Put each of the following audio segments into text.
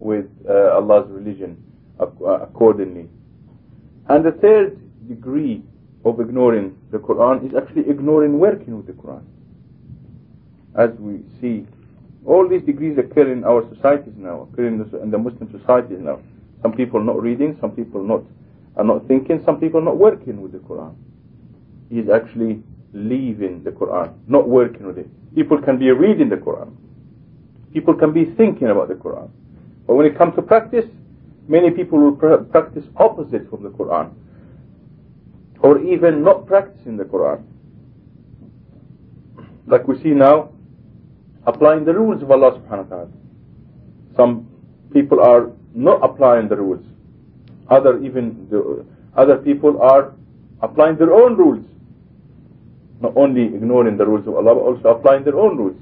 with uh, Allah's religion accordingly. And the third degree of ignoring the Quran is actually ignoring working with the Quran. As we see, all these degrees occur in our societies now, occur in the, in the Muslim societies now. Some people not reading, some people not are not thinking, some people not working with the Quran. He is actually leaving the Quran, not working with it. People can be reading the Quran. People can be thinking about the Quran. But when it comes to practice, many people will practice opposite from the Quran. Or even not practicing the Quran. Like we see now, applying the rules of Allah subhanahu wa ta'ala. Some people are not applying the rules. Other even the, other people are applying their own rules. Not only ignoring the rules of Allah, but also applying their own rules.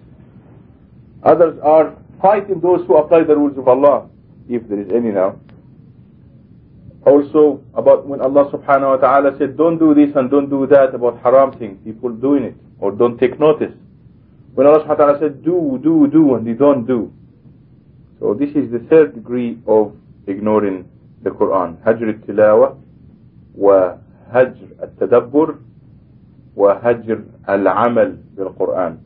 Others are fighting those who apply the rules of Allah, if there is any now. Also, about when Allah subhanahu wa ta'ala said, don't do this and don't do that about haram things, people doing it, or don't take notice. When Allah subhanahu wa ta'ala said, do, do, do, and they don't do. So this is the third degree of ignoring the Quran. Hajr al-tilawah, wa hajr al-tadabbur wa hajr al-amal bil-Quran.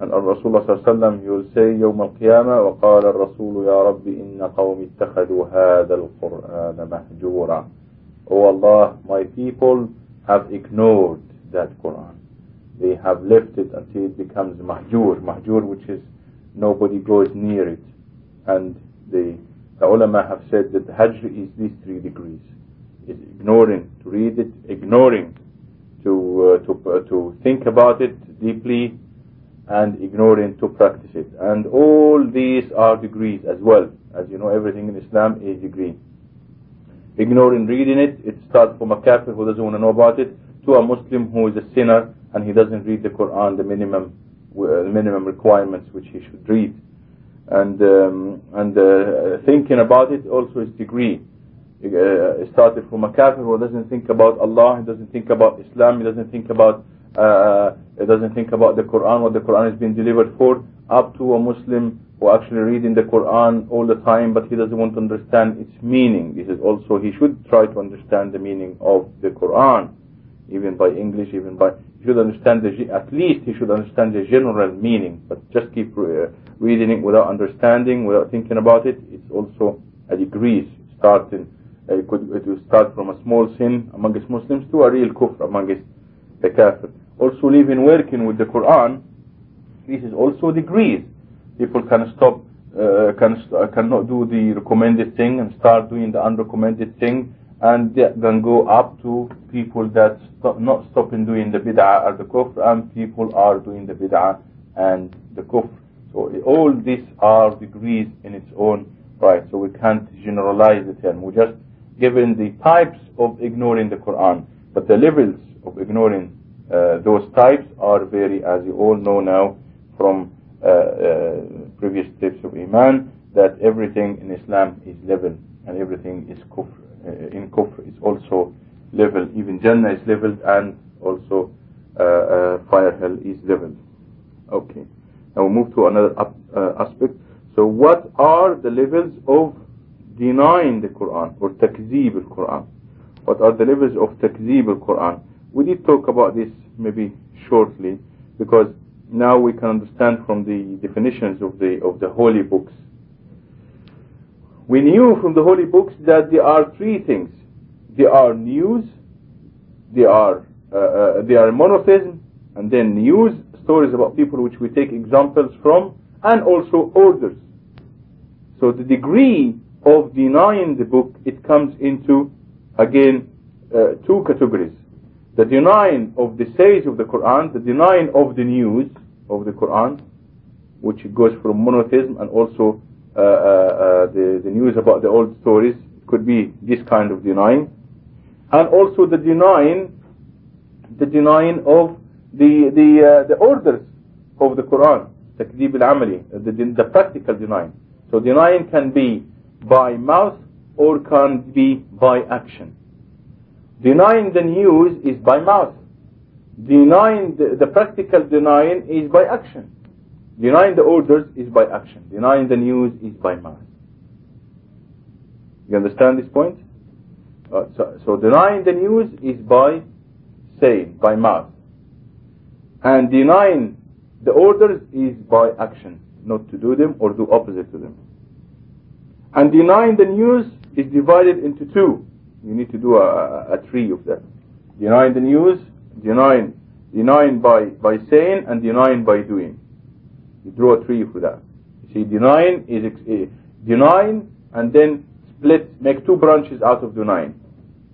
And Rasulullah صلى الله عليه وسلم he will say يوم القيامة وقال الرسول يا رب إن قوم اتخذوا هذا القرآن مهجورا. Oh Allah, my people have ignored that Quran. They have left it until it becomes mahjur. Mahjur which is nobody goes near it. And the, the ulama have said that the hajr is these three degrees. It's ignoring to read it, ignoring to, uh, to, uh, to think about it deeply, and ignoring to practice it. And all these are degrees as well. As you know, everything in Islam is degree. Ignoring reading it, it starts from a kafir who doesn't want to know about it, to a Muslim who is a sinner and he doesn't read the Quran, the minimum, uh, the minimum requirements which he should read. And, um, and uh, thinking about it also is degree. Uh, it started from a kafir who doesn't think about Allah, he doesn't think about Islam, he doesn't think about doesn't think about the Quran, what the Quran has been delivered for, up to a Muslim who actually reading the Quran all the time, but he doesn't want to understand its meaning. This is also, he should try to understand the meaning of the Quran, even by English, even by, he should understand the, at least he should understand the general meaning, but just keep uh, reading it without understanding, without thinking about it, it's also a degrees, starting, uh, it could, it will start from a small sin amongst Muslims to a real kufr amongst the kafir also living working with the Quran, this is also degrees. People can stop, uh, can uh, cannot do the recommended thing and start doing the unrecommended thing, and then go up to people that stop, not stopping doing the bid'ah or the kufr, and people are doing the bid'ah and the kufr. So all these are degrees in its own right. So we can't generalize the term. We're just given the types of ignoring the Quran, but the levels of ignoring Uh, those types are very, as you all know now from uh, uh, previous steps of Iman, that everything in Islam is level and everything is kufr. Uh, in kufr is also level. Even Jannah is leveled and also uh, fire hell is leveled. Okay. Now we move to another aspect. So what are the levels of denying the Quran or takzeeb al-Quran? What are the levels of takzeeb al-Quran? We did talk about this maybe shortly because now we can understand from the definitions of the of the holy books. We knew from the holy books that there are three things. There are news, there are uh, uh, there are monotheism, and then news stories about people which we take examples from, and also orders. So the degree of denying the book it comes into again uh, two categories the denying of the sayings of the Quran, the denying of the news of the Quran, which goes from monotheism and also uh, uh, uh, the, the news about the old stories, could be this kind of denying. And also the denying, the denying of the, the, uh, the orders of the Quran, takdeeb al-amali, the, the practical denying. So denying can be by mouth or can be by action. Denying the news is by mouth. Denying the, the practical denying is by action. Denying the orders is by action. Denying the news is by mouth. You understand this point? Uh, so, so denying the news is by saying, by mouth. And denying the orders is by action, not to do them or do opposite to them. And denying the news is divided into two. You need to do a, a, tree of that. Denying the news, denying, denying by, by saying and denying by doing. You draw a tree for that. You see, denying is uh, denying and then split, make two branches out of denying.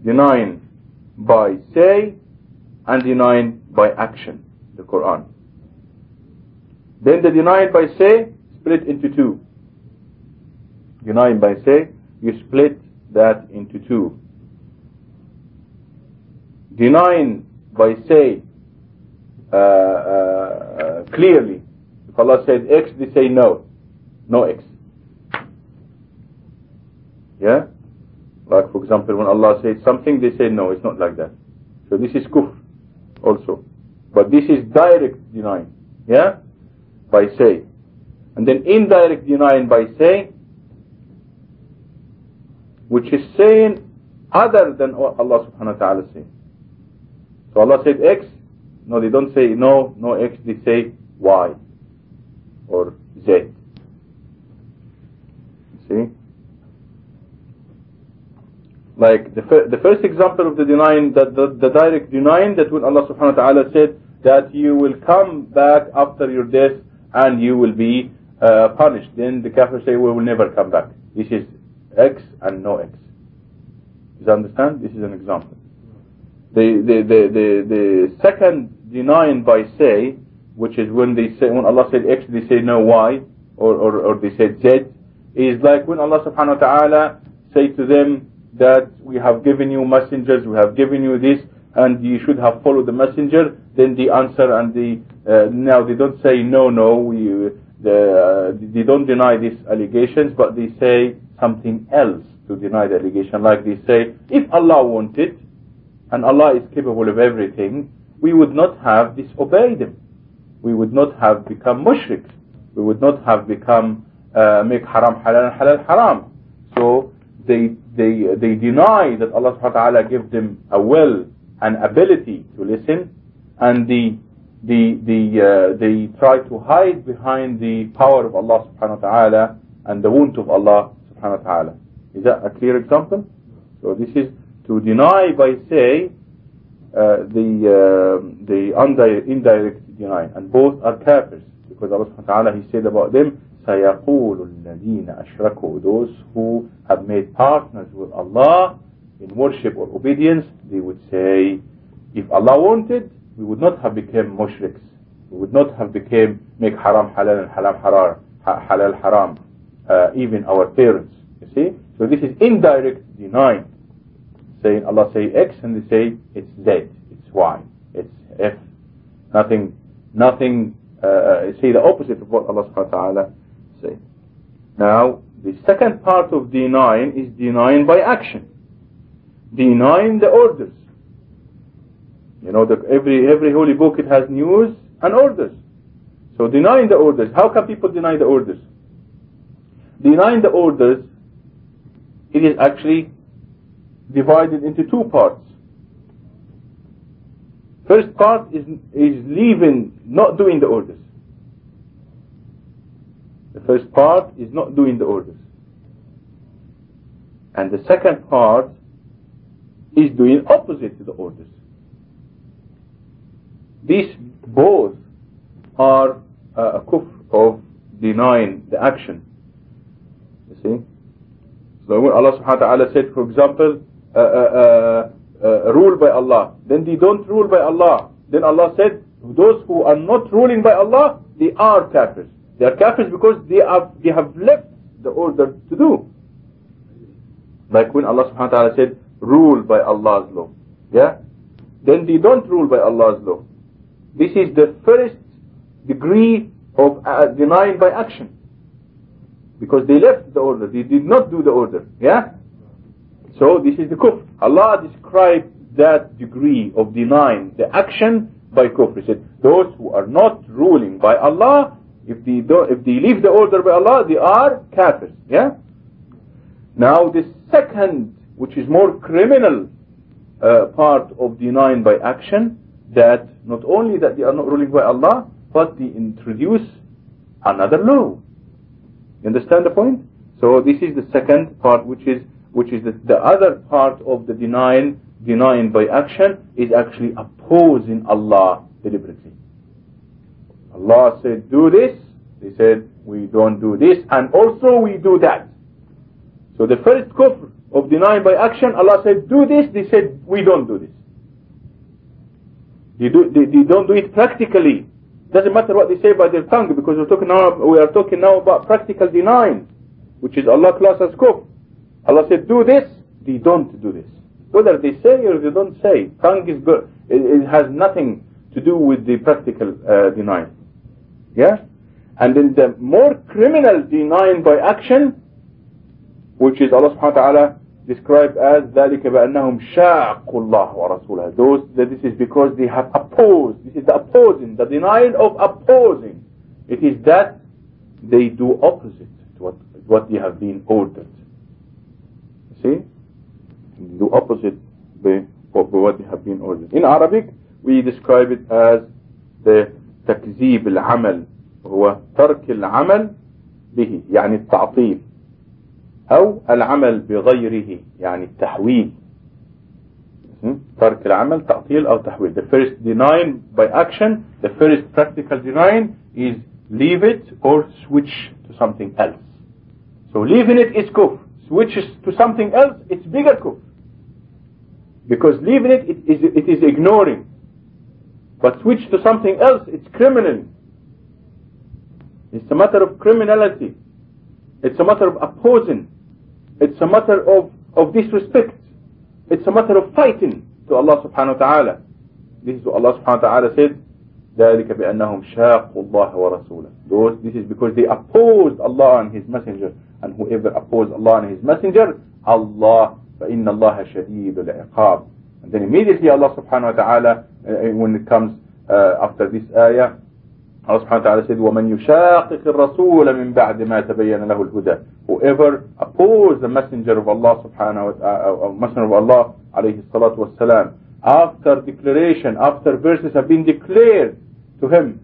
Denying by say and denying by action, the Quran. Then the denying by say split into two. Denying by say, you split that into two. Denying by say uh, uh, clearly. If Allah said X, they say no. No X. Yeah? Like for example, when Allah says something, they say no, it's not like that. So this is kufr also. But this is direct denying. Yeah? By say. And then indirect denying by saying, which is saying other than what Allah subhanahu wa ta'ala says. So Allah said X, no they don't say no, no X, they say Y or Z. See? Like the, the first example of the denying, that the, the direct denying that when Allah subhanahu wa ta'ala said that you will come back after your death and you will be uh, punished. Then the kafir say, we will never come back. This is X and no X. You understand? This is an example. The, the, the, the, the second denying by say, which is when they say, when Allah said X, they say no Y, or, or, or they said Z, is like when Allah subhanahu wa ta'ala say to them that we have given you messengers, we have given you this, and you should have followed the messenger, then the answer and the, uh, now they don't say no, no, we, the, uh, they don't deny these allegations, but they say something else to deny the allegation. Like they say, if Allah wanted, and Allah is capable of everything, we would not have disobeyed Him. We would not have become mushriks. We would not have become uh, make haram halal and halal haram. So they they they deny that Allah subhanahu wa ta'ala gave them a will and ability to listen, and the the the uh, they try to hide behind the power of Allah subhanahu wa ta'ala and the wound of Allah subhanahu wa ta'ala. Is that a clear example? So this is to deny by say uh, the uh, the indirect deny, and both are kafirs because Allah subhanahu wa ta'ala He said about them سيقول الذين أشركوا those who have made partners with Allah in worship or obedience they would say if Allah wanted we would not have become mushriks. We would not have become make haram halal and haram haram, halal haram, uh, even our parents. You see? So this is indirect denying. Saying Allah say X and they say it's Z, it's Y, it's F. Nothing, nothing, uh, uh say the opposite of what Allah subhanahu wa ta'ala say. Now, the second part of denying is denying by action. Denying the orders. You know, the, every, every holy book, it has news and orders. So denying the orders, how can people deny the orders? Denying the orders, it is actually divided into two parts. First part is, is leaving, not doing the orders. The first part is not doing the orders. And the second part is doing opposite to the orders. These both are uh, a kufr of denying the action. You see? So when Allah subhanahu wa ta'ala said, for example, Uh, uh, uh, rule by Allah, then they don't rule by Allah. Then Allah said, those who are not ruling by Allah, they are kafirs. They are kafirs because they have, they have left the order to do. Like when Allah subhanahu wa ta'ala said, rule by Allah's law. Yeah? Then they don't rule by Allah's law. This is the first degree of uh, denying by action. Because they left the order. They did not do the order. Yeah? So this is the kufr. Allah described that degree of denying the action by kufr. He said, those who are not ruling by Allah, if they, don't, if they leave the order by Allah, they are kafirs. Yeah? Now the second, which is more criminal uh, part of denying by action, that not only that they are not ruling by Allah, but they introduce another law. You understand the point? So this is the second part, which is which is the, the other part of the denying denying by action is actually opposing Allah deliberately. Allah said, do this. They said, we don't do this. And also we do that. So the first kufr of denying by action, Allah said, do this. They said, we don't do this. They, do, they, they don't do it practically. Doesn't matter what they say by their tongue because we're talking now, we are talking now about practical denying, which is Allah class as kufr. Allah said, do this. They don't do this. Whether they say or they don't say, tongue is good. It, it has nothing to do with the practical uh, denying. Yeah? And in the more criminal denying by action, which is Allah subhanahu wa ta'ala described as ذَلِكَ بَأَنَّهُمْ شَاقُوا اللَّهُ وَرَسُولَهُ Those, that this is because they have opposed. This is the opposing, the denying of opposing. It is that they do opposite to what, what they have been ordered. See? Do opposite by what they have been ordered. In Arabic, we describe it as the تكذيب العمل هو ترك العمل به يعني التعطيل أو العمل بغيره يعني التحويل ترك العمل تعطيل أو تحويل the first denying by action the first practical denying is leave it or switch to something else so leaving it is kufr switches to something else it's bigger kufr because leaving it, it is, it is ignoring but switch to something else, it's criminal. It's a matter of criminality. It's a matter of opposing. It's a matter of, of disrespect. It's a matter of fighting to Allah subhanahu wa ta'ala. This is what Allah subhanahu wa ta'ala said. ذلك بأنهم شاقوا الله ورسوله. Those, this is because they opposed Allah and His Messenger. And whoever opposed Allah and His Messenger, Allah, فإن الله شديد العقاب. And then immediately Allah subhanahu wa ta'ala, uh, when it comes uh, after this ayah, Allah subhanahu wa ta'ala said, وَمَنْ يُشَاقِقِ الرَّسُولَ مِنْ بَعْدِ مَا تَبَيَّنَ لَهُ الْهُدَى Whoever oppose the messenger of Allah subhanahu wa ta'ala, uh, messenger of Allah alayhi salatu wasalam, after declaration, after verses have been declared to him,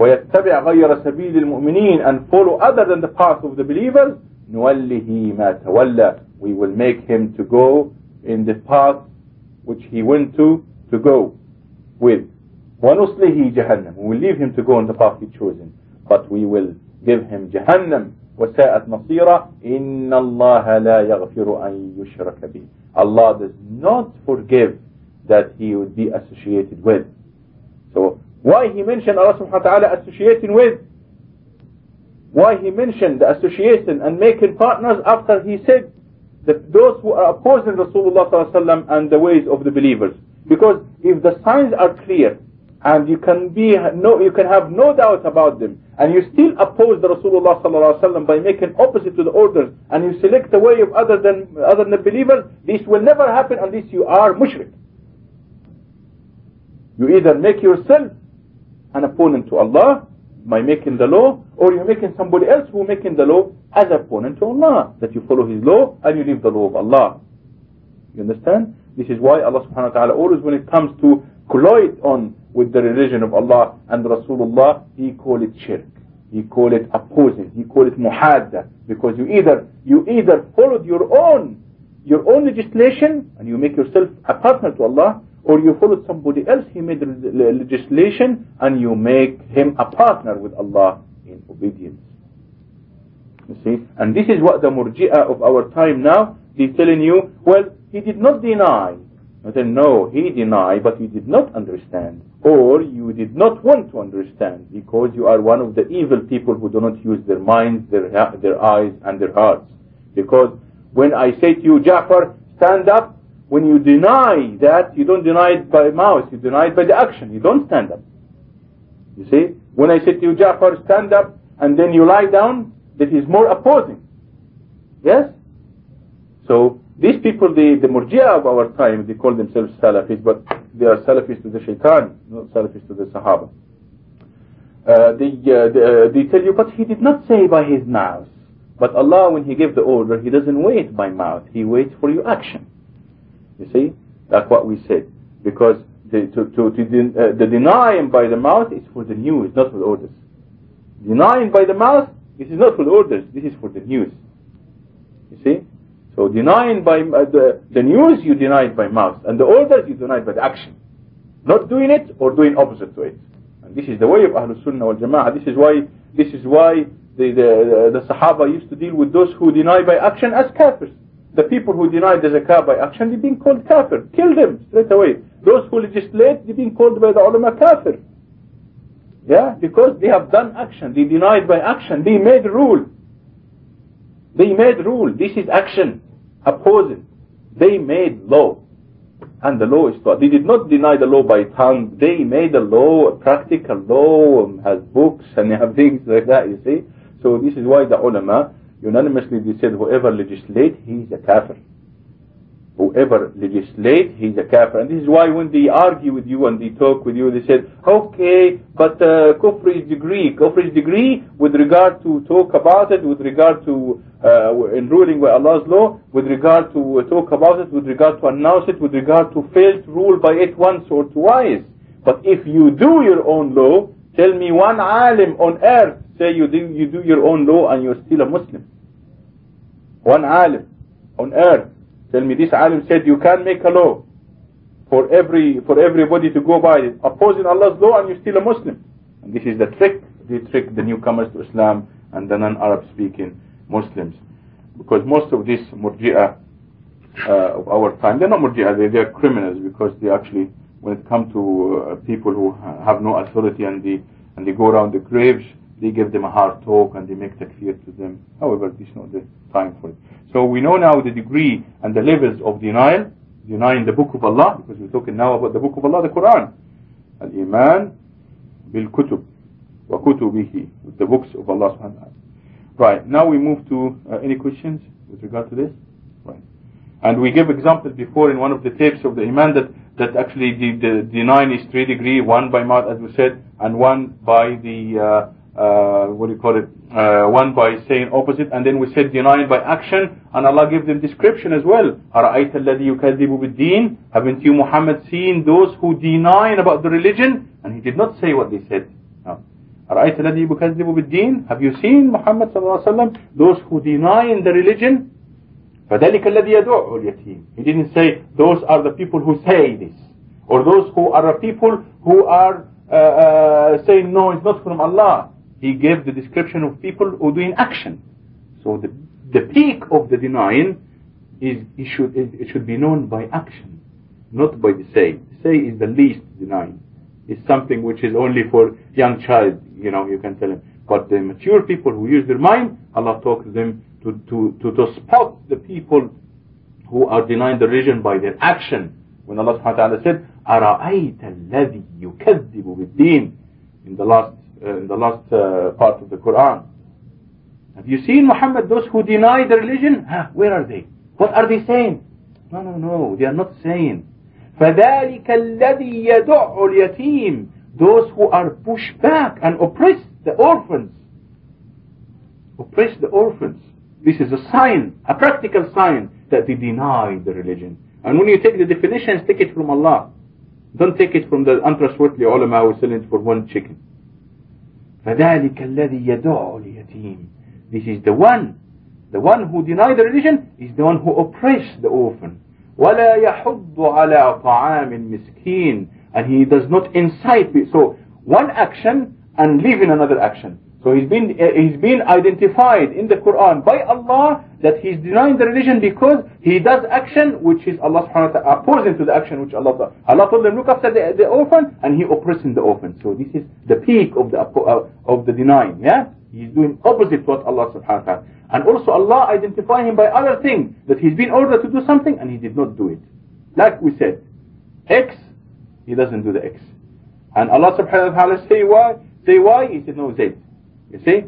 ويتبع غير سبيل المؤمنين and follow other than the path of the believers نوله ما تولى we will make him to go in the path which he went to to go with. وَنُصْلِهِ جَهَنَّمْ We will leave him to go on the path he chosen. But we will give him Jahannam. وَسَاءَتْ مَصِيرًا إِنَّ اللَّهَ لَا يَغْفِرُ أَن يُشْرَكَ بِهِ Allah does not forgive that he would be associated with. Why he mentioned Allah subhanahu wa ta'ala associating with? Why he mentioned the association and making partners after he said that those who are opposing Rasulullah and the ways of the believers. Because if the signs are clear and you can be no, you can have no doubt about them, and you still oppose the Rasulullah sallallahu by making opposite to the orders, and you select the way of other than other than the believers, this will never happen unless you are mushrik. You either make yourself an opponent to Allah by making the law, or you're making somebody else who making the law as opponent to Allah. That you follow His law and you leave the law of Allah. You understand? This is why Allah subhanahu wa ta'ala always when it comes to collide on with the religion of Allah and Rasulullah, He call it shirk. He call it opposing. He call it muhadda. Because you either, you either followed your own, your own legislation and you make yourself a partner to Allah, or you follow somebody else, he made legislation, and you make him a partner with Allah in obedience. You see? And this is what the murji'ah of our time now, he's telling you, well, he did not deny. I said, no, he denied, but he did not understand. Or you did not want to understand because you are one of the evil people who do not use their minds, their, their eyes, and their hearts. Because when I say to you, Ja'far, stand up, when you deny that, you don't deny it by mouth, you deny it by the action. You don't stand up. You see? When I say to you, Ja'far, stand up, and then you lie down, that is more opposing. Yes? So, these people, the, the murji'a of our time, they call themselves Salafis, but they are Salafis to the shaitan, not Salafis to the Sahaba. Uh, they, uh, they, uh, they tell you, but he did not say by his mouth. But Allah, when He gave the order, He doesn't wait by mouth. He waits for your action. You see? That's what we said. Because the, to, to, to den, uh, the denying by the mouth is for the news, not for the orders. Denying by the mouth, this is not for the orders. This is for the news. You see? So denying by uh, the, the news, you deny it by mouth. And the orders, you deny it by the action. Not doing it or doing opposite to it. And this is the way of Ahlul Sunnah wal Jama'ah. This is why, this is why the, the, the Sahaba used to deal with those who deny by action as kafirs. The people who deny the zakah by action, they're being called kafir. Kill them straight away. Those who legislate, they're being called by the ulama kafir. Yeah, because they have done action. They denied by action. They made rule. They made rule. This is action. Opposing. They made law. And the law is taught. They did not deny the law by tongue. They made a law, a practical law, has books and they have things like that, you see. So this is why the ulama unanimously they said whoever legislate, he is a kafir whoever legislate, is a kafir. And this is why when they argue with you and they talk with you, they said, okay, but uh, kufr is degree. Kufr is degree with regard to talk about it, with regard to uh, in ruling by Allah's law, with regard to uh, talk about it, with regard to announce it, with regard to fail to rule by it once or twice. But if you do your own law, tell me one alim on earth say you do, you do your own law and you're still a Muslim. One alim on earth Tell me, this alim said you can't make a law for every for everybody to go by opposing Allah's law, and you're still a Muslim. And this is the trick. They trick the newcomers to Islam and the non-Arab speaking Muslims, because most of these murji'ah uh, of our time, they're not murji'ah, they, they're criminals because they actually, when it comes to uh, people who have no authority and they and they go around the graves, they give them a hard talk and they make takfir to them. However, this is not the time for it. So we know now the degree and the levels of denial, denying the book of Allah, because we're talking now about the book of Allah, the Quran. Al-Iman bil-kutub wa kutubihi, with the books of Allah subhanahu wa ta'ala. Right, now we move to uh, any questions with regard to this? Right. And we gave examples before in one of the tapes of the Iman that, that actually the, the denying is three degree, one by mouth as we said, and one by the uh, uh, what do you call it, uh, one by saying opposite, and then we said denying by action, and Allah gave them description as well. أَرَأَيْتَ الَّذِي يُكَذِّبُ بِالدِّينِ Haven't you, Muhammad, seen those who deny about the religion? And he did not say what they said. No. أَرَأَيْتَ الَّذِي يُكَذِّبُ بِالدِّينِ Have you seen, Muhammad sallallahu alaihi wasallam, those who deny in the religion? فَذَلِكَ الَّذِي يَدُعُ الْيَتِيمِ He didn't say, those are the people who say this. Or those who are the people who are uh, uh, saying, no, it's not from Allah he gave the description of people who doing action. So the, the peak of the denying is it should it should be known by action, not by the say. The say is the least denying. It's something which is only for young child. You know, you can tell him. But the mature people who use their mind, Allah talks them to to to, to spot the people who are denying the religion by their action. When Allah Subhanahu wa Taala said, "Ara'ayta alladhi yukazzibu bid-din," in the last in the last uh, part of the Quran. Have you seen Muhammad, those who deny the religion? Huh, where are they? What are they saying? No, no, no, they are not saying. فَذَلِكَ الَّذِي يَدُعُ الْيَتِيمِ Those who are pushed back and oppress the orphans. Oppress the orphans. This is a sign, a practical sign that they deny the religion. And when you take the definitions, take it from Allah. Don't take it from the untrustworthy ulama who sell it for one chicken. فذلك الذي يدعو اليتيم This is the one The one who denied the religion is the one who oppressed the orphan ولا يحض على طعام المسكين and he does not incite so one action and leave in another action so he's been he's been identified in the Quran by Allah that he's denying the religion because he does action which is Allah subhanahu wa ta'ala opposing to the action which Allah does. Allah told them look after the, the orphan and he oppressing the orphan. So this is the peak of the uh, of the denying. Yeah, he's doing opposite what Allah subhanahu wa ta'ala. And also Allah identify him by other things that he's been ordered to do something and he did not do it. Like we said, X, he doesn't do the X. And Allah subhanahu wa ta'ala say why? Say why? He said no Z. You see?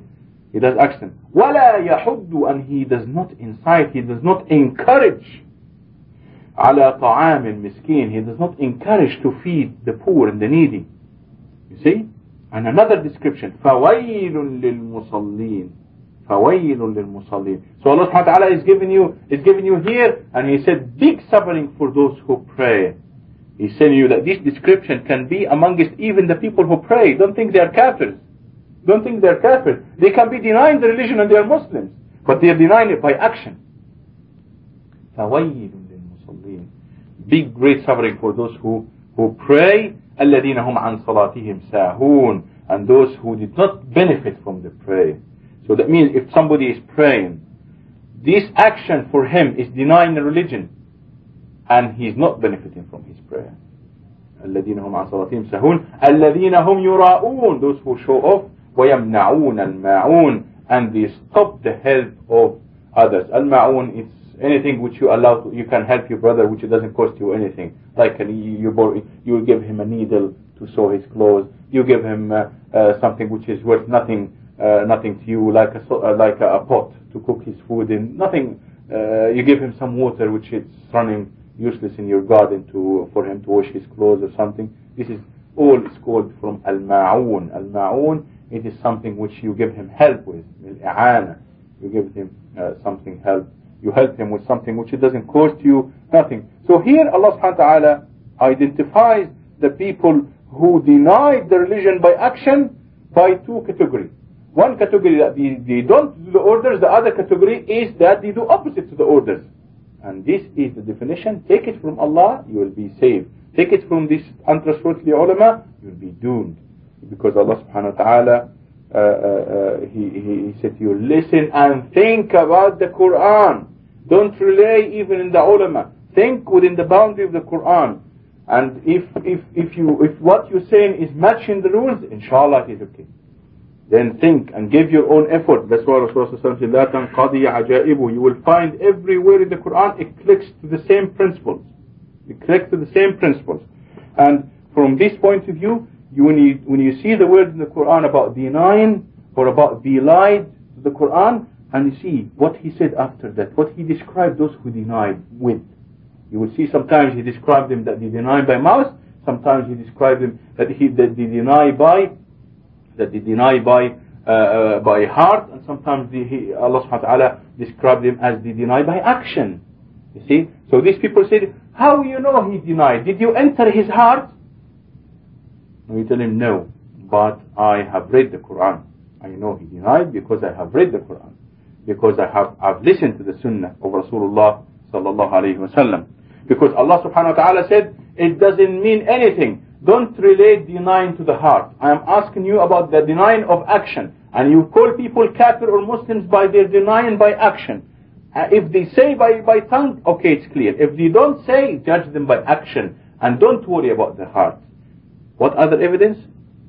He does action. وَلَا يَحُدُّ And he does not incite, he does not encourage على طعام المسكين He does not encourage to feed the poor and the needy. You see? And another description فَوَيْلٌ لِلْمُصَلِّينَ فَوَيْلٌ لِلْمُصَلِّينَ So Allah subhanahu wa ta'ala is giving you, is giving you here, and He said, big suffering for those who pray. He's telling you that this description can be amongst even the people who pray. Don't think they are kafirs. Don't think they're kafirs. They can be denying the religion and they are Muslims. But they are denying it by action. فَوَيْلٌ لِلْمُصَلِّينَ Big great suffering for those who, who pray. الَّذِينَ هُمْ عَنْ صَلَاتِهِمْ سَاهُونَ And those who did not benefit from the prayer. So that means if somebody is praying, this action for him is denying the religion and he is not benefiting from his prayer. الذين هم عن صلاتهم سهون الذين هم يراؤون those who show off ويمنعون الماعون and they stop the help of others الماعون is anything which you allow to, you can help your brother which doesn't cost you anything like you you, you give him a needle to sew his clothes you give him uh, uh, something which is worth nothing uh, nothing to you, like a uh, like a, a, pot to cook his food in. Nothing. Uh, you give him some water which is running useless in your garden to for him to wash his clothes or something. This is all is called from al maun. it is something which you give him help with. You give him uh, something help. You help him with something which it doesn't cost you nothing. So here Allah subhanahu wa ta'ala identifies the people who denied the religion by action by two categories. One category that they, they don't do the orders, the other category is that they do opposite to the orders. And this is the definition. Take it from Allah, you will be saved. Take it from this untrustworthy ulama, you will be doomed Because Allah subhanahu wa ta'ala, uh, uh, uh, he, he, he said to you, listen and think about the Quran. Don't rely even in the ulama. Think within the boundary of the Quran. And if, if, if, you, if what you're saying is matching the rules, inshallah it is okay then think and give your own effort. That's why Rasulullah said, لا تنقضي عجائبه. You will find everywhere in the Quran it clicks to the same principles. It clicks to the same principles. And from this point of view, you, when, you, when you see the word in the Quran about denying or about belied the Quran, and you see what he said after that, what he described those who denied with. You will see sometimes he described them that they deny by mouth, sometimes he described them that, he, that they deny by that they deny by uh, uh, by heart, and sometimes the, he, Allah subhanahu wa ta'ala described them as they deny by action. You see? So these people said, how you know he denied? Did you enter his heart? And we tell him, no, but I have read the Quran. I know he denied because I have read the Quran. Because I have I've listened to the Sunnah of Rasulullah sallallahu alayhi wa sallam. Because Allah subhanahu wa ta'ala said, it doesn't mean anything don't relate denying to the heart. I am asking you about the denying of action. And you call people kafir or Muslims by their denying by action. Uh, if they say by, by tongue, okay, it's clear. If they don't say, judge them by action. And don't worry about the heart. What other evidence?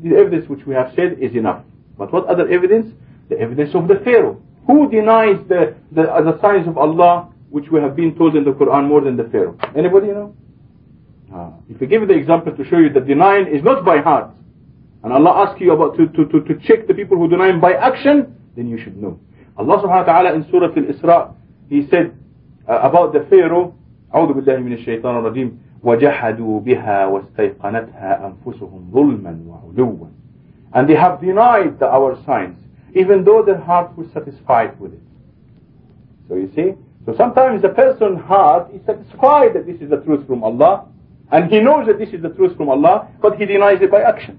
The evidence which we have said is enough. But what other evidence? The evidence of the Pharaoh. Who denies the, the, uh, the signs of Allah which we have been told in the Quran more than the Pharaoh? Anybody know? Uh, if we give the example to show you that denying is not by heart, and Allah asks you about to, to, to, to check the people who deny by action, then you should know. Allah subhanahu wa ta'ala in Surah Al-Isra, He said uh, about the Pharaoh, أعوذ بالله من الشيطان الرجيم وجحدوا بها واستيقنتها أنفسهم ظلما وعلوا And they have denied the, our signs, even though their heart was satisfied with it. So you see, so sometimes the person's heart is satisfied that this is the truth from Allah, and he knows that this is the truth from Allah, but he denies it by action,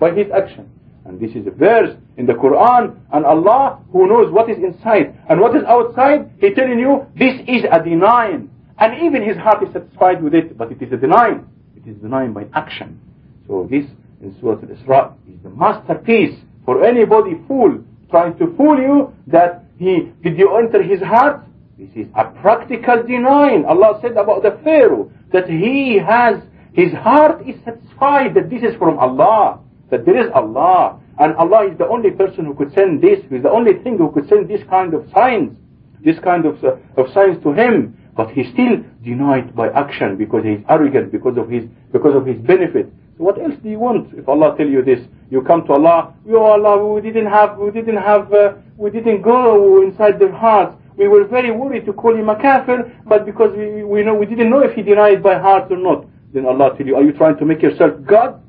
by his action. And this is a verse in the Quran, and Allah who knows what is inside and what is outside, he telling you this is a denying. And even his heart is satisfied with it, but it is a denying. It is denying by action. So this in Surah Al-Isra is the masterpiece for anybody fool trying to fool you that he did you enter his heart? This is a practical denying. Allah said about the Pharaoh that he has, his heart is satisfied that this is from Allah, that there is Allah, and Allah is the only person who could send this, who is the only thing who could send this kind of signs, this kind of, uh, of signs to him. But he still denied by action because he is arrogant, because of his, because of his benefit. So what else do you want? If Allah tell you this, you come to Allah, oh Allah, we didn't have, we didn't have, uh, we didn't go inside their hearts we were very worried to call him a kafir, but because we, we, know, we didn't know if he denied by heart or not. Then Allah tell you, are you trying to make yourself God?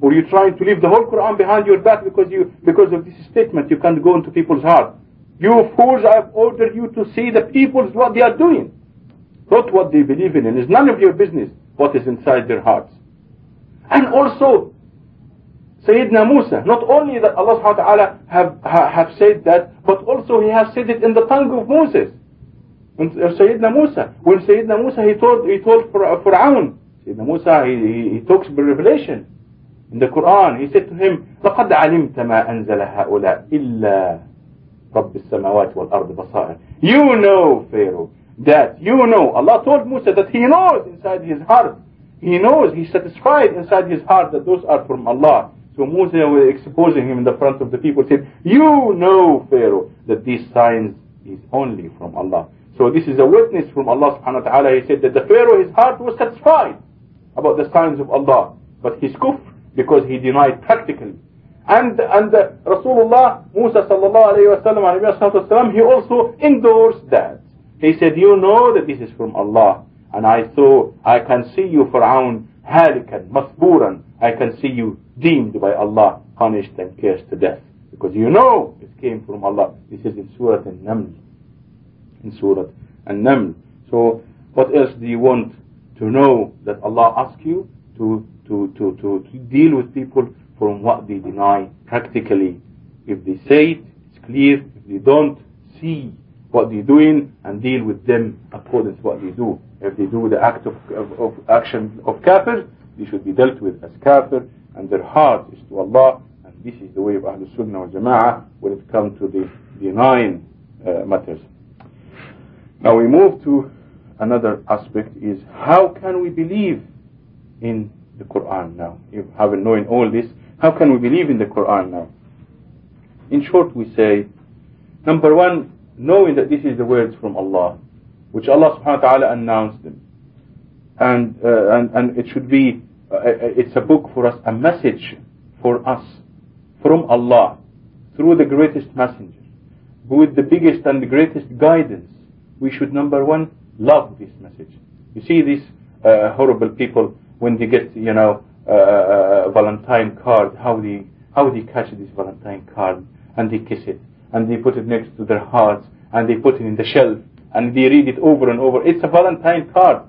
Or are you trying to leave the whole Quran behind your back because you because of this statement you can't go into people's heart? You fools, I have ordered you to see the peoples what they are doing Not what they believe in. And it's none of your business what is inside their hearts. And also, Sayyidina Musa, not only that Allah subhanahu wa ta'ala have, have said that, but also He has said it in the tongue of Moses. When uh, Sayyidina Musa, when Sayyidina Musa he told, he told Fir'aun, Sayyidina Musa he, he, he talks by revelation. In the Quran, he said to him, لقد علمت ما أنزل هؤلاء إلا رب السماوات والأرض بصائر. You know, Pharaoh, that you know, Allah told Musa that he knows inside his heart. He knows, he's satisfied inside his heart that those are from Allah. So Musa was exposing him in the front of the people, said, You know, Pharaoh, that these signs is only from Allah. So this is a witness from Allah subhanahu wa ta'ala. He said that the Pharaoh, his heart was satisfied about the signs of Allah. But his kufr, because he denied practically. And, and Rasulullah, Musa sallallahu alayhi wa sallam, he also endorsed that. He said, you know that this is from Allah. And I saw, I can see you, Fir'aun, halikan, masburan. I can see you deemed by Allah, punished and cursed to death. Because you know it came from Allah. This is in Surah An-Naml. In Surah An-Naml. So, what else do you want to know that Allah asks you to, to, to, to, to deal with people from what they deny practically. If they say it, it's clear. If they don't, see what they're doing and deal with them according to what they do. If they do the act of, of, of action of kafir, they should be dealt with as kafir and their heart is to Allah and this is the way of Ahlul Sunnah wal Jama'ah when it comes to the denying uh, matters. Now we move to another aspect is how can we believe in the Quran now? If having known all this, how can we believe in the Quran now? In short, we say, number one, knowing that this is the words from Allah, which Allah subhanahu wa ta'ala announced them. And, uh, and, and it should be, uh, uh, it's a book for us, a message for us from Allah through the greatest messenger with the biggest and the greatest guidance. We should, number one, love this message. You see these uh, horrible people when they get, you know, uh, a Valentine card, how they, how they catch this Valentine card and they kiss it and they put it next to their hearts and they put it in the shelf and they read it over and over. It's a Valentine card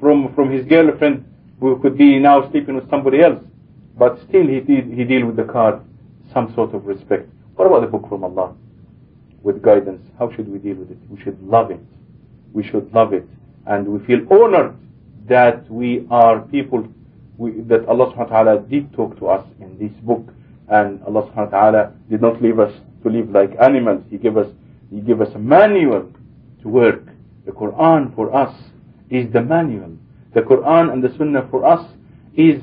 from, from his girlfriend who could be now sleeping with somebody else. But still he did, he deal with the card some sort of respect. What about the book from Allah? With guidance, how should we deal with it? We should love it. We should love it. And we feel honored that we are people we, that Allah subhanahu wa ta'ala did talk to us in this book and Allah subhanahu wa ta'ala did not leave us to live like animals. He gave us He gave us a manual to work. The Quran for us is the manual. The Quran and the Sunnah for us is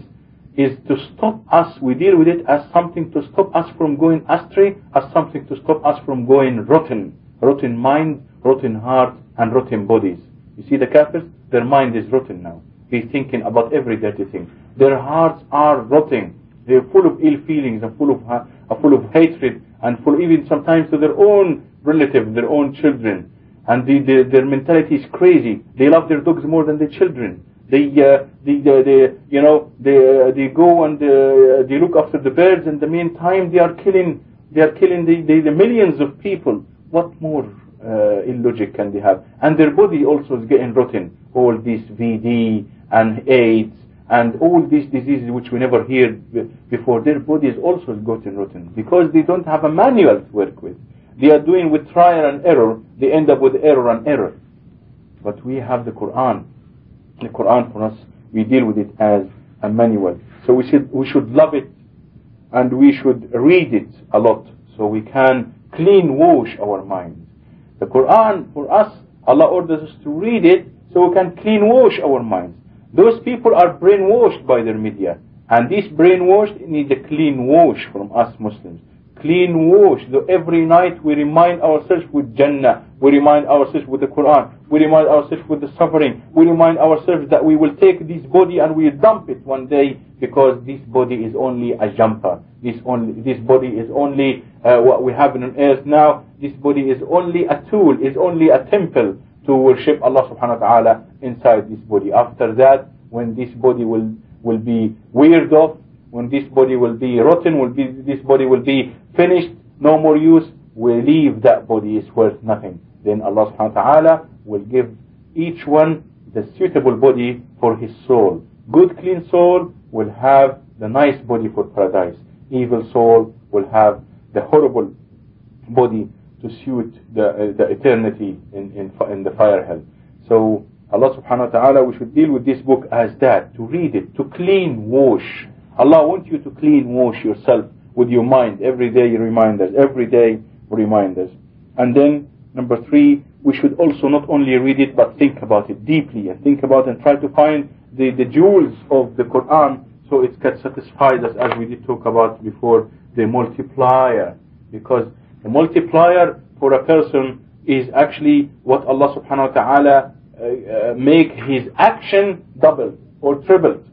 is to stop us, we deal with it as something to stop us from going astray, as something to stop us from going rotten. Rotten mind, rotten heart, and rotten bodies. You see the kafirs? Their mind is rotten now. They're thinking about every dirty thing. Their hearts are rotting. They're full of ill feelings and full of, uh, full of hatred and for even sometimes to their own relatives, their own children. And the, the, their mentality is crazy. They love their dogs more than their children. They, uh, they, they, they, you know, they, uh, they go and uh, they look after the birds. In the meantime, they are killing, they are killing the, the, the millions of people. What more uh, illogic can they have? And their body also is getting rotten. All this VD and AIDS and all these diseases which we never heard before, their bodies also gotten rotten because they don't have a manual to work with. They are doing with trial and error, they end up with error and error. But we have the Quran. The Quran for us, we deal with it as a manual. So we should, we should love it and we should read it a lot so we can clean wash our minds. The Quran for us, Allah orders us to read it so we can clean wash our minds. Those people are brainwashed by their media. And this brainwashed need a clean wash from us Muslims. Clean wash. So every night we remind ourselves with Jannah. We remind ourselves with the Quran. We remind ourselves with the suffering. We remind ourselves that we will take this body and we'll dump it one day because this body is only a jumper. This only, this body is only uh, what we have on earth now. This body is only a tool, is only a temple to worship Allah subhanahu wa ta'ala inside this body. After that, when this body will, will be weird off, when this body will be rotten, will be, this body will be finished, no more use, we leave that body is worth nothing. Then Allah subhanahu wa ta'ala will give each one the suitable body for his soul. Good clean soul will have the nice body for paradise. Evil soul will have the horrible body to suit the, uh, the eternity in, in, in the fire hell. So Allah subhanahu wa ta'ala, we should deal with this book as that, to read it, to clean wash. Allah wants you to clean wash yourself with your mind. Every day reminders, every day reminders. And then, number three, we should also not only read it, but think about it deeply and think about and try to find the, the jewels of the Quran so it can satisfy us as we did talk about before, the multiplier. Because the multiplier for a person is actually what Allah subhanahu wa ta'ala uh, uh, make his action doubled or tripled.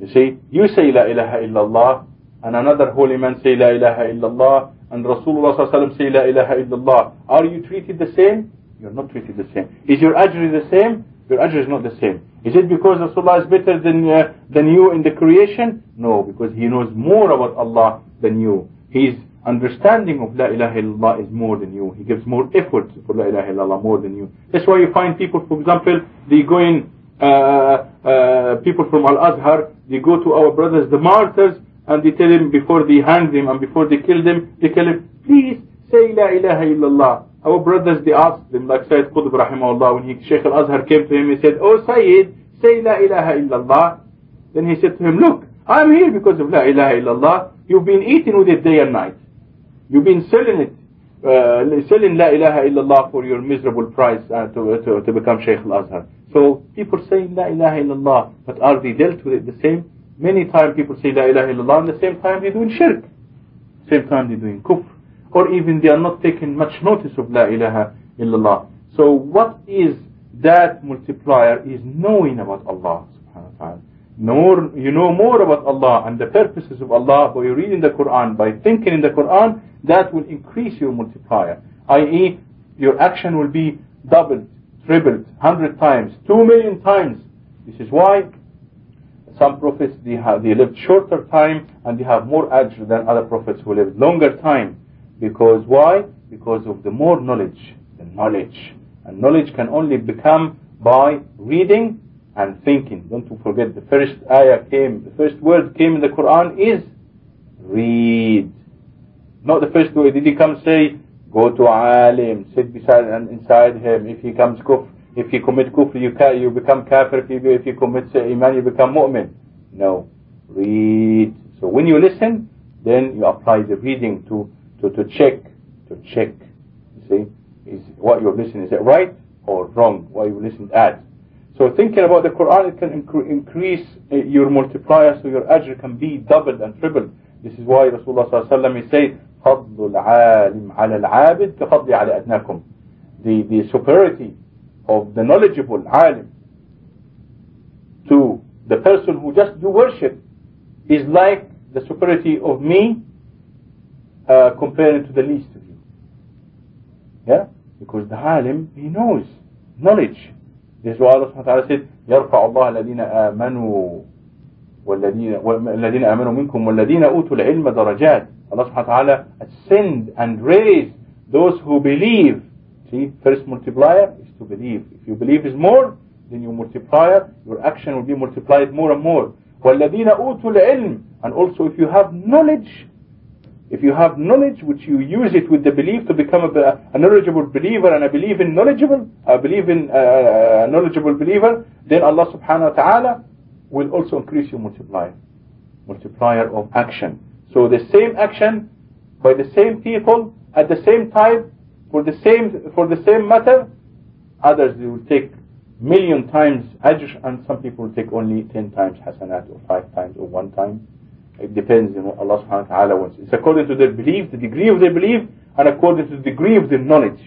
You see, you say La ilaha illallah, and another holy man say La ilaha illallah, and Rasulullah sallallahu say La ilaha illallah. Are you treated the same? You're not treated the same. Is your ajr the same? Your ajr is not the same. Is it because Rasulullah is better than, uh, than you in the creation? No, because he knows more about Allah than you. His understanding of La ilaha illallah is more than you. He gives more effort for La ilaha illallah more than you. That's why you find people, for example, they go in, uh, uh, people from Al-Azhar, they go to our brothers, the martyrs, and they tell him before they hang them and before they kill them, they tell him, please say La ilaha illallah. Our brothers, they asked them, like Sayyid Qutb rahimahullah, when he, Shaykh Al-Azhar came to him, he said, Oh Sayyid, say La ilaha illallah. Then he said to him, look, I'm here because of La ilaha illallah. You've been eating with it day and night. You've been selling it, uh, selling La ilaha illallah for your miserable price uh, to, to, to become Shaykh Al-Azhar. So people say La ilaha illallah, but are they dealt with it the same? Many times people say La ilaha illallah and the same time they're doing shirk. Same time they're doing kufr. Or even they are not taking much notice of La ilaha illallah. So what is that multiplier is knowing about Allah. More, you know more about Allah and the purposes of Allah by reading the Quran, by thinking in the Quran, that will increase your multiplier. I.e., your action will be doubled, tripled, hundred times, two million times. This is why some prophets they have they lived shorter time and they have more ajr than other prophets who lived longer time because why because of the more knowledge the knowledge and knowledge can only become by reading and thinking don't forget the first ayah came the first word came in the Quran is read not the first word did he come say go to alim sit beside and inside him if he comes kufr if you commit kufr, you, can, you become kafir. If you, if you commit iman, you become mu'min. No. Read. So when you listen, then you apply the reading to, to, to check. To check. You see? Is what you're listening, is it right or wrong? What you listened at. So thinking about the Quran, it can increase uh, your multiplier so your ajr can be doubled and tripled. This is why Rasulullah sallallahu said, فضل العالم على العابد كفضل على أدناكم. The, the superiority of the knowledgeable alim to the person who just do worship is like the superiority of me uh, comparing to the least of you. Yeah? Because the alim, he knows knowledge. Allah subhanahu wa ta'ala said, يرفع الله الذين آمنوا والذين والذين آمنوا منكم والذين أوتوا العلم درجات. Subhanahu wa ta'ala ascend and raise those who believe. See, first multiplier is to believe. If you believe is more, then you multiplier, your action will be multiplied more and more. وَالَّذِينَ أُوتُوا الْعِلْمِ And also if you have knowledge, if you have knowledge which you use it with the belief to become a, a knowledgeable believer and a believe in knowledgeable, a believe in uh, a knowledgeable believer, then Allah subhanahu wa ta'ala will also increase your multiplier. Multiplier of action. So the same action by the same people at the same time for the same for the same matter Others they will take million times ajr and some people will take only 10 times hasanat or 5 times or 1 time. It depends on what Allah subhanahu wa ta'ala wants. It's according to their belief, the degree of their belief and according to the degree of their knowledge.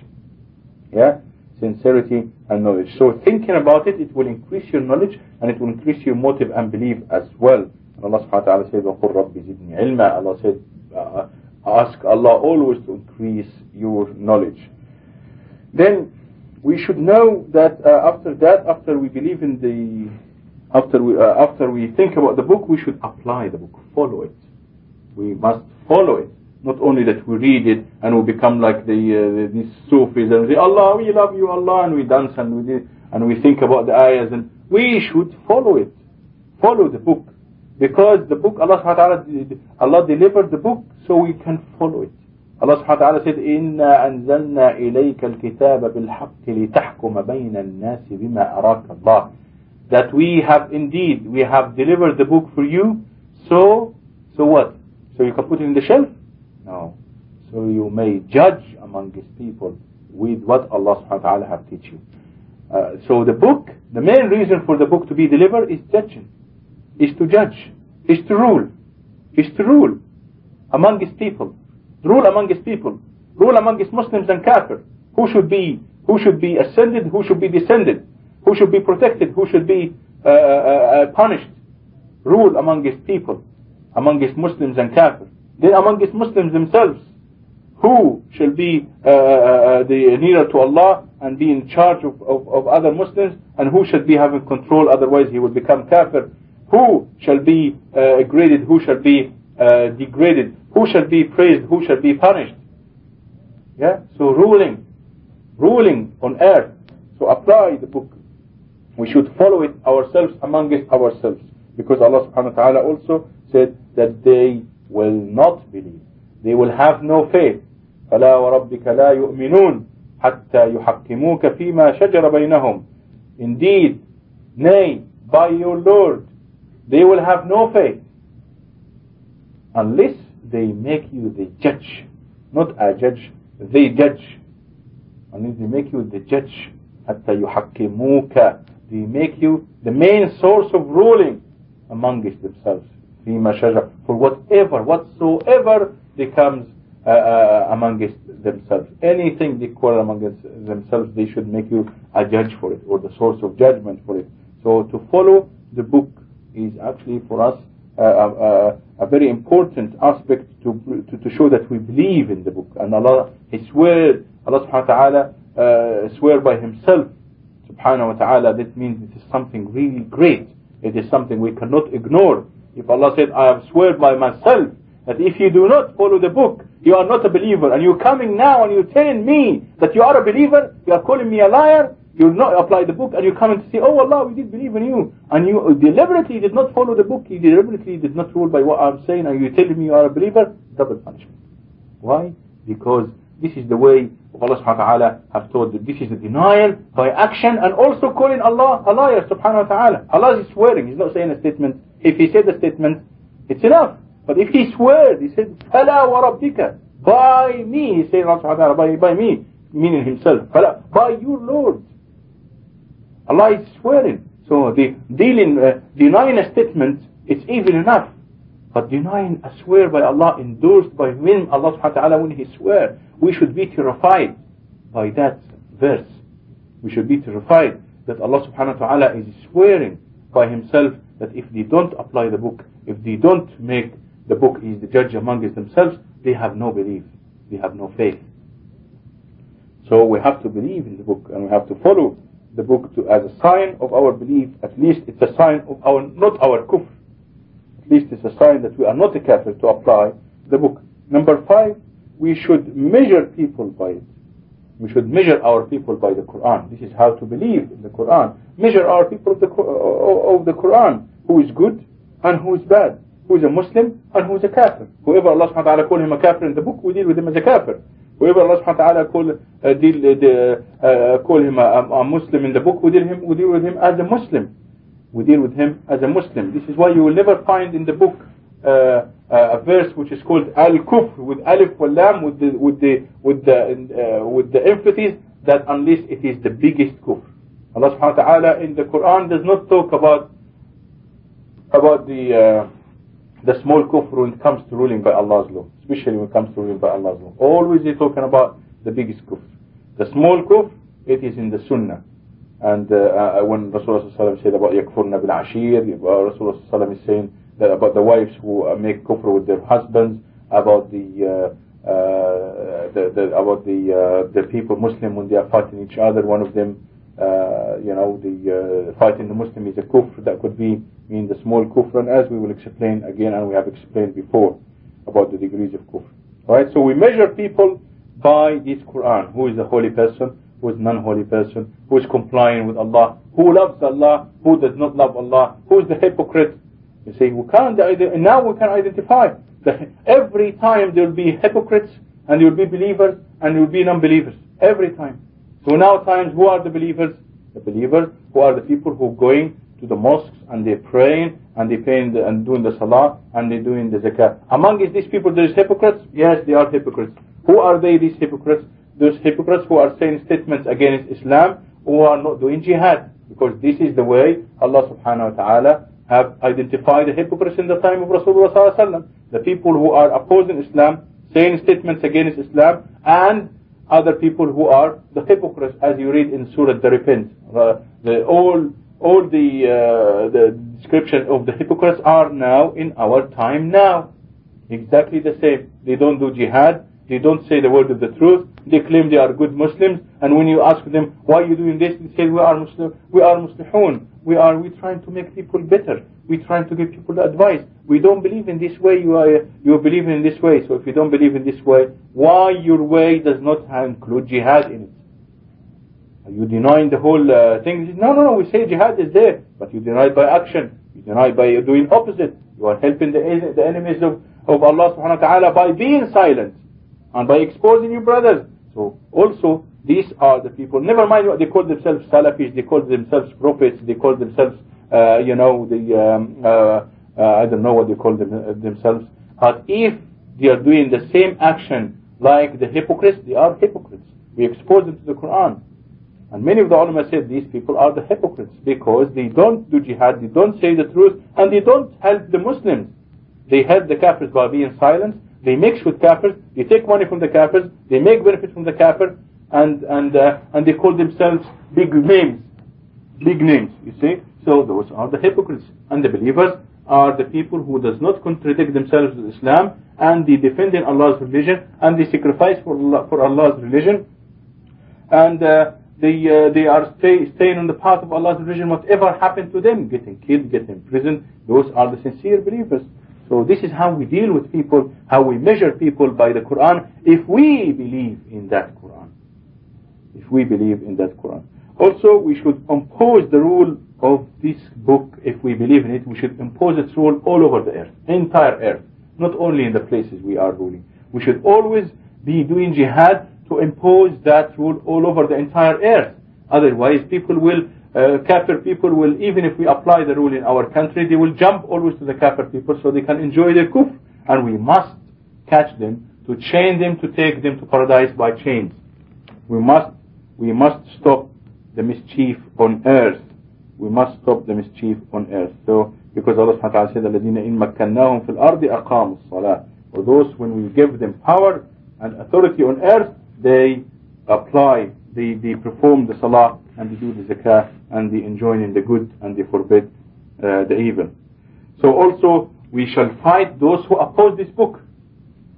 Yeah? Sincerity and knowledge. So thinking about it, it will increase your knowledge and it will increase your motive and belief as well. And Allah subhanahu wa ta'ala said, وَقُلْ رَبِّ زِدْنِي عِلْمًا Allah said, uh, ask Allah always to increase your knowledge. Then we should know that uh, after that, after we believe in the, after we, uh, after we think about the book, we should apply the book, follow it. We must follow it. Not only that we read it and we become like the, uh, these Sufis and we say, Allah, we love you, Allah, and we dance and we, do, and we think about the ayahs and we should follow it. Follow the book. Because the book, Allah subhanahu wa ta'ala, Allah delivered the book so we can follow it. Allah subhanahu wa ta'ala said, إِنَّا أَنزَلْنَا إِلَيْكَ الْكِتَابَ بِالْحَقِّ لِتَحْكُمَ بَيْنَ النَّاسِ بِمَا أَرَاكَ اللَّهِ that we have indeed, we have delivered the book for you, so, so what? So you can put it in the shelf? No. So you may judge among his people with what Allah subhanahu wa ta'ala have teach you. Uh, so the book, the main reason for the book to be delivered is judging, is to judge, is to rule, is to rule among his people rule among his people, rule among his Muslims and kafir. Who should be who should be ascended, who should be descended, who should be protected, who should be uh, uh, uh, punished. Rule among his people, among his Muslims and Kafirs. Then among his Muslims themselves, who shall be uh, uh, uh, the nearer to Allah and be in charge of, of, of, other Muslims and who should be having control otherwise he will become kafir who shall be uh, graded who shall be uh, degraded who shall be praised? Who shall be punished? Yeah? So ruling, ruling on earth. So apply the book. We should follow it ourselves amongst ourselves. Because Allah subhanahu wa ta'ala also said that they will not believe. They will have no faith. فلا وربك لا يؤمنون حتى يحكموك فيما شجر بينهم. Indeed, nay, by your Lord, they will have no faith unless they make you the judge. Not a judge, they judge. And they make you the judge. حتى يحكموك they make you the main source of ruling amongst themselves. For whatever, whatsoever becomes uh, uh amongst themselves. Anything they quarrel amongst themselves, they should make you a judge for it or the source of judgment for it. So to follow the book is actually for us uh, uh, a very important aspect to, to, to show that we believe in the book and Allah His word Allah Subhanahu wa Taala uh, swear by Himself subhanahu wa ta'ala. That means it is something really great. It is something we cannot ignore. If Allah said, I have sworn by myself that if you do not follow the book, you are not a believer. And you're coming now and you're telling me that you are a believer, you are calling me a liar, you will not apply the book and you come and say, oh Allah, we did believe in you. And you deliberately did not follow the book, you deliberately did not rule by what I'm saying and you're telling me you are a believer, double punishment. Why? Because this is the way Allah subhanahu wa ta'ala have told that this is a denial by action and also calling Allah a liar subhanahu wa ta'ala. Allah is swearing, He's not saying a statement. If He said a statement, it's enough. But if He swears, He said, فَلَا وَرَبِّكَ By me, He said Allah subhanahu wa ta'ala, by, by me, meaning Himself. فَلَا By your Lord. Allah is swearing. So the dealing, uh, denying a statement, it's even enough. But denying a swear by Allah endorsed by him, Allah subhanahu wa ta'ala when he swear, we should be terrified by that verse. We should be terrified that Allah subhanahu wa ta'ala is swearing by himself that if they don't apply the book, if they don't make the book is the judge among themselves, they have no belief. They have no faith. So we have to believe in the book and we have to follow the book to, as a sign of our belief. At least it's a sign of our, not our kufr. Least it's a sign that we are not a kafir to apply the book. Number five, we should measure people by it. We should measure our people by the Quran. This is how to believe in the Quran. Measure our people of the, of the Quran. Who is good and who is bad. Who is a Muslim and who is a kafir. Whoever Allah subhanahu wa ta'ala call him a kafir in the book, we deal with him as a kafir. Whoever Allah subhanahu wa ta'ala call, uh, uh, uh, call him a, a, Muslim in the book, we deal, him, we deal with him as a Muslim. We deal with him as a Muslim. This is why you will never find in the book uh, uh, a verse which is called Al-Kufr with Alif wal Lam with the, with the, with the, uh, with the emphasis that unless it is the biggest kufr. Allah subhanahu wa ta'ala in the Quran does not talk about about the the small kufr when it comes to ruling by Allah's law, especially when it comes to ruling by Allah's law. Always they're talking about the biggest kufr. The small kufr, it is in the sunnah. And uh, uh, when Rasulullah said about yakfurna bil ashir, uh, Rasulullah is saying that about the wives who uh, make kufr with their husbands, about the uh, uh, the, the, about the the people Muslim when they are fighting each other, one of them you know, the fighting the Muslim is a kufr that could be in the small kufr, and as we will explain again, and we have explained before about the degrees of kufr. Right? So we measure people by this Quran. Who is the holy person? Who is non-holy person? Who is complying with Allah? Who loves Allah? Who does not love Allah? Who is the hypocrite? You see, we can't, now we can identify. That every time there will be hypocrites and there will be believers and there will be non-believers. Every time. So now times who are the believers? The believers who are the people who are going to the mosques and they're praying and they're paying the, and doing the salah and they're doing the zakah. Among these people there is hypocrites? Yes, they are hypocrites. Who are they, these hypocrites? Those hypocrites who are saying statements against Islam who are not doing jihad. Because this is the way Allah subhanahu wa ta'ala have identified the hypocrites in the time of Rasulullah sallallahu alaihi wasallam. The people who are opposing Islam, saying statements against Islam and other people who are the hypocrites as you read in Surah the Repent. Uh, the, all all the, uh, the description of the hypocrites are now in our time now. Exactly the same. They don't do jihad. They don't say the word of the truth. They claim they are good Muslims. And when you ask them, why are you doing this? They say, we are Muslim, we are Muslimun. We are, we trying to make people better. We trying to give people advice. We don't believe in this way. You are, you believe in this way. So if you don't believe in this way, why your way does not include jihad in it? Are you denying the whole uh, thing? No, no, no, we say jihad is there, but you deny it by action. You deny it by doing opposite. You are helping the, the enemies of, of Allah subhanahu wa ta'ala by being silent and by exposing your brothers. So also, these are the people, never mind what they call themselves Salafis, they call themselves prophets, they call themselves, uh, you know, the, um, uh, uh I don't know what they call them, uh, themselves. But if they are doing the same action like the hypocrites, they are hypocrites. We expose them to the Quran. And many of the ulama said these people are the hypocrites because they don't do jihad, they don't say the truth, and they don't help the Muslims. They help the kafirs by being silent, they mix with kafirs, they take money from the kafirs, they make benefit from the kafir, and, and, uh, and they call themselves big names. Big names, you see. So those are the hypocrites. And the believers are the people who does not contradict themselves with Islam, and they defend in Allah's religion, and they sacrifice for, Allah, for Allah's religion, and uh, they, uh, they are stay, staying on the path of Allah's religion, whatever happened to them, getting killed, getting imprisoned, those are the sincere believers. So this is how we deal with people, how we measure people by the Quran, if we believe in that Quran. If we believe in that Quran. Also, we should impose the rule of this book, if we believe in it, we should impose its rule all over the earth, entire earth, not only in the places we are ruling. We should always be doing jihad to impose that rule all over the entire earth. Otherwise, people will, uh, kafir people will, even if we apply the rule in our country, they will jump always to the kafir people so they can enjoy their kufr. And we must catch them, to chain them, to take them to paradise by chains. We must, we must stop the mischief on earth. We must stop the mischief on earth. So, because Allah subhanahu wa ta'ala said, الَّذِينَ إِن مَكَّنَّاهُمْ فِي الْأَرْضِ أَقَامُوا الصَّلَاةِ For those, when we give them power and authority on earth, they apply, they, they perform the salah and they do the zakah and they enjoin in the good and they forbid uh, the evil. So also we shall fight those who oppose this book.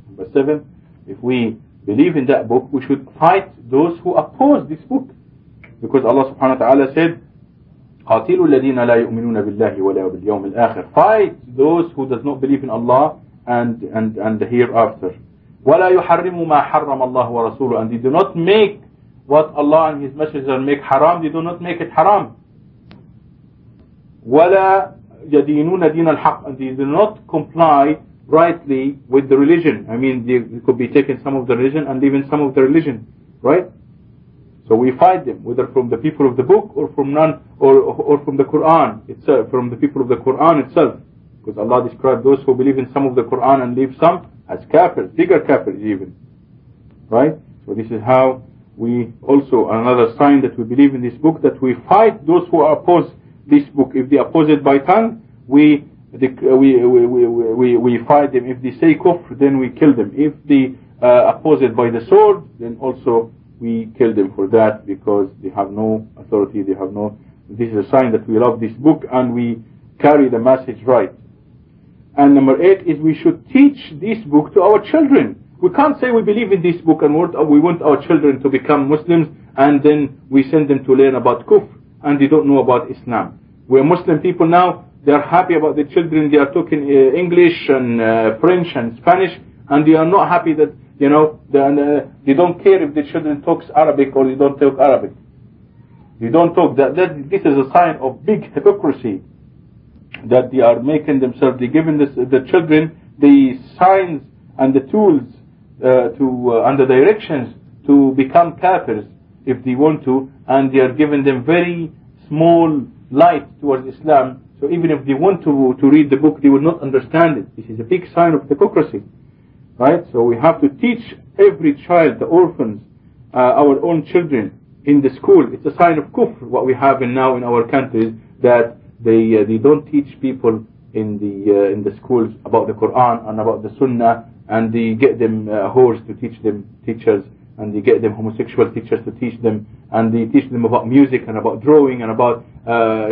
Number seven, if we believe in that book, we should fight those who oppose this book. Because Allah subhanahu wa ta'ala said, قاتلوا الذين لا يؤمنون بالله ولا باليوم الآخر Fight those who does not believe in Allah and, and, and the hereafter. ولا يحرم ما حرم الله ورسوله and they do not make what Allah and His Messenger make haram they do not make it haram ولا يدينون دين الحق and they do not comply rightly with the religion I mean they, could be taking some of the religion and leaving some of the religion right so we fight them whether from the people of the book or from none or, or from the Quran itself from the people of the Quran itself because Allah described those who believe in some of the Quran and leave some as kafirs, bigger kafirs even. Right? So this is how we also, another sign that we believe in this book, that we fight those who oppose this book. If they oppose it by tongue, we we, we, we, we, fight them. If they say kufr, then we kill them. If they uh, oppose it by the sword, then also we kill them for that because they have no authority, they have no... This is a sign that we love this book and we carry the message right. And number eight is we should teach this book to our children. We can't say we believe in this book and we want our children to become Muslims and then we send them to learn about kufr and they don't know about Islam. We're Muslim people now, they're happy about the children, they are talking uh, English and uh, French and Spanish and they are not happy that, you know, they, uh, they don't care if the children talks Arabic or they don't talk Arabic. They don't talk, that, that this is a sign of big hypocrisy that they are making themselves, they're giving this, the children the signs and the tools uh, to uh, and directions to become kafirs if they want to and they are giving them very small light towards Islam. So even if they want to to read the book they will not understand it. This is a big sign of hypocrisy right? So we have to teach every child the orphans uh, our own children in the school. It's a sign of kufr what we have in now in our countries that they uh, they don't teach people in the uh, in the schools about the Quran and about the Sunnah and they get them uh, whores to teach them teachers and they get them homosexual teachers to teach them and they teach them about music and about drawing and about uh,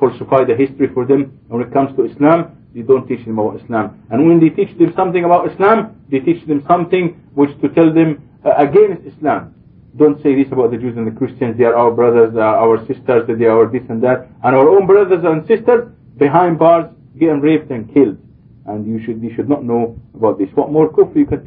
falsify the history for them. And when it comes to Islam they don't teach them about Islam. And when they teach them something about Islam they teach them something which to tell them uh, against Islam. Don't say this about the Jews and the Christians. They are our brothers uh, our sisters they are this and that. And our own brothers and sisters behind bars getting raped and killed and you should you should not know about this. What more kufr you can teach